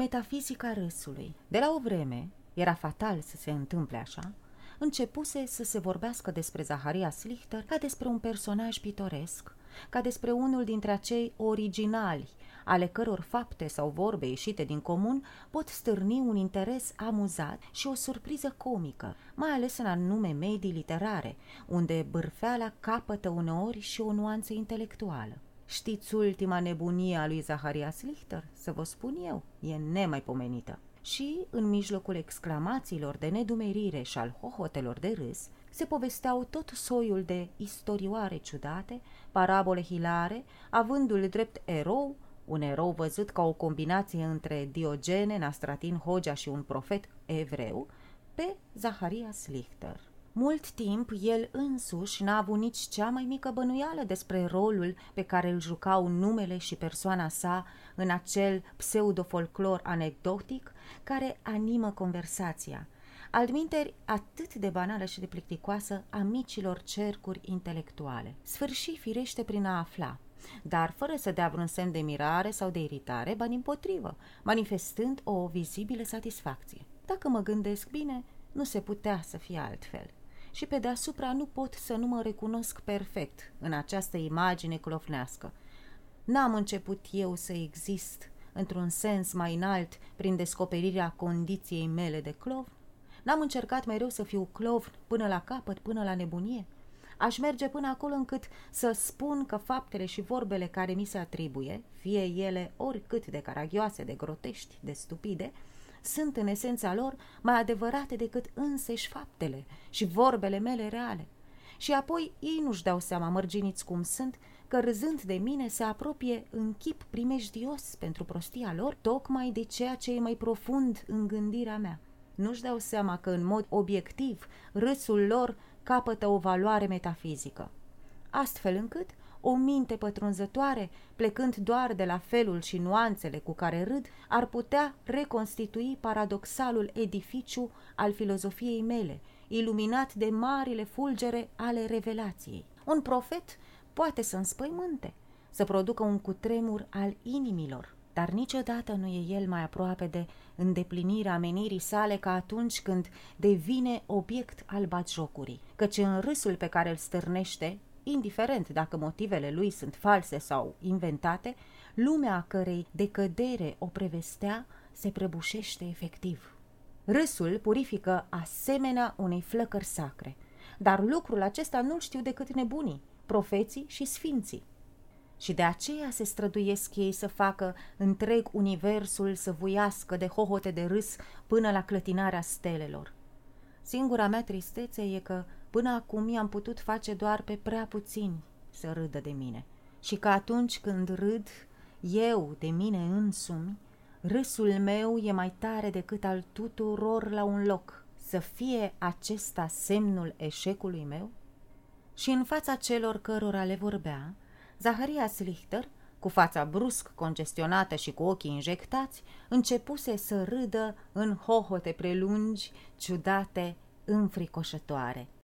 Metafizica râsului. De la o vreme, era fatal să se întâmple așa, începuse să se vorbească despre Zaharia Slichter ca despre un personaj pitoresc, ca despre unul dintre acei originali, ale căror fapte sau vorbe ieșite din comun pot stârni un interes amuzat și o surpriză comică, mai ales în anume medii literare, unde bârfeala capătă uneori și o nuanță intelectuală. Știți ultima nebunie a lui Zaharia Slichter? Să vă spun eu, e nemaipomenită. Și, în mijlocul exclamațiilor de nedumerire și al hohotelor de râs, se povesteau tot soiul de istorioare ciudate, parabole hilare, avându-l drept erou, un erou văzut ca o combinație între Diogene, Nastratin Hogea și un profet evreu, pe Zaharia Slichter. Mult timp el însuși n-a avut nici cea mai mică bănuială despre rolul pe care îl jucau numele și persoana sa în acel pseudofolclor anecdotic care animă conversația, Altminteri, atât de banală și de plicticoasă a micilor cercuri intelectuale. Sfârși firește prin a afla, dar fără să dea vreun semn de mirare sau de iritare, ba din potrivă, manifestând o vizibilă satisfacție. Dacă mă gândesc bine, nu se putea să fie altfel. Și pe deasupra nu pot să nu mă recunosc perfect în această imagine clofnească. N-am început eu să exist într-un sens mai înalt prin descoperirea condiției mele de clovn? N-am încercat mereu să fiu clovn până la capăt, până la nebunie? Aș merge până acolo încât să spun că faptele și vorbele care mi se atribuie, fie ele oricât de caragioase, de grotești, de stupide, sunt în esența lor mai adevărate decât înseși faptele și vorbele mele reale. Și apoi ei nu-și dau seama, mărginiți cum sunt, că râzând de mine se apropie în chip primejdios pentru prostia lor, tocmai de ceea ce e mai profund în gândirea mea nu-și dau seama că în mod obiectiv râsul lor capătă o valoare metafizică. Astfel încât o minte pătrunzătoare, plecând doar de la felul și nuanțele cu care râd, ar putea reconstitui paradoxalul edificiu al filozofiei mele, iluminat de marile fulgere ale revelației. Un profet poate să înspăimânte, să producă un cutremur al inimilor, dar niciodată nu e el mai aproape de îndeplinirea menirii sale ca atunci când devine obiect al batjocurii, căci în râsul pe care îl stârnește, indiferent dacă motivele lui sunt false sau inventate, lumea a cărei decădere o prevestea se prăbușește efectiv. Râsul purifică asemenea unei flăcări sacre, dar lucrul acesta nu-l știu decât nebunii, profeții și sfinții și de aceea se străduiesc ei să facă întreg universul să vuiască de hohote de râs până la clătinarea stelelor. Singura mea tristețe e că până acum i-am putut face doar pe prea puțini să râdă de mine și că atunci când râd eu de mine însumi, râsul meu e mai tare decât al tuturor la un loc. Să fie acesta semnul eșecului meu? Și în fața celor cărora le vorbea, Zaharia Slichter, cu fața brusc congestionată și cu ochii injectați, începuse să râdă în hohote prelungi, ciudate, înfricoșătoare.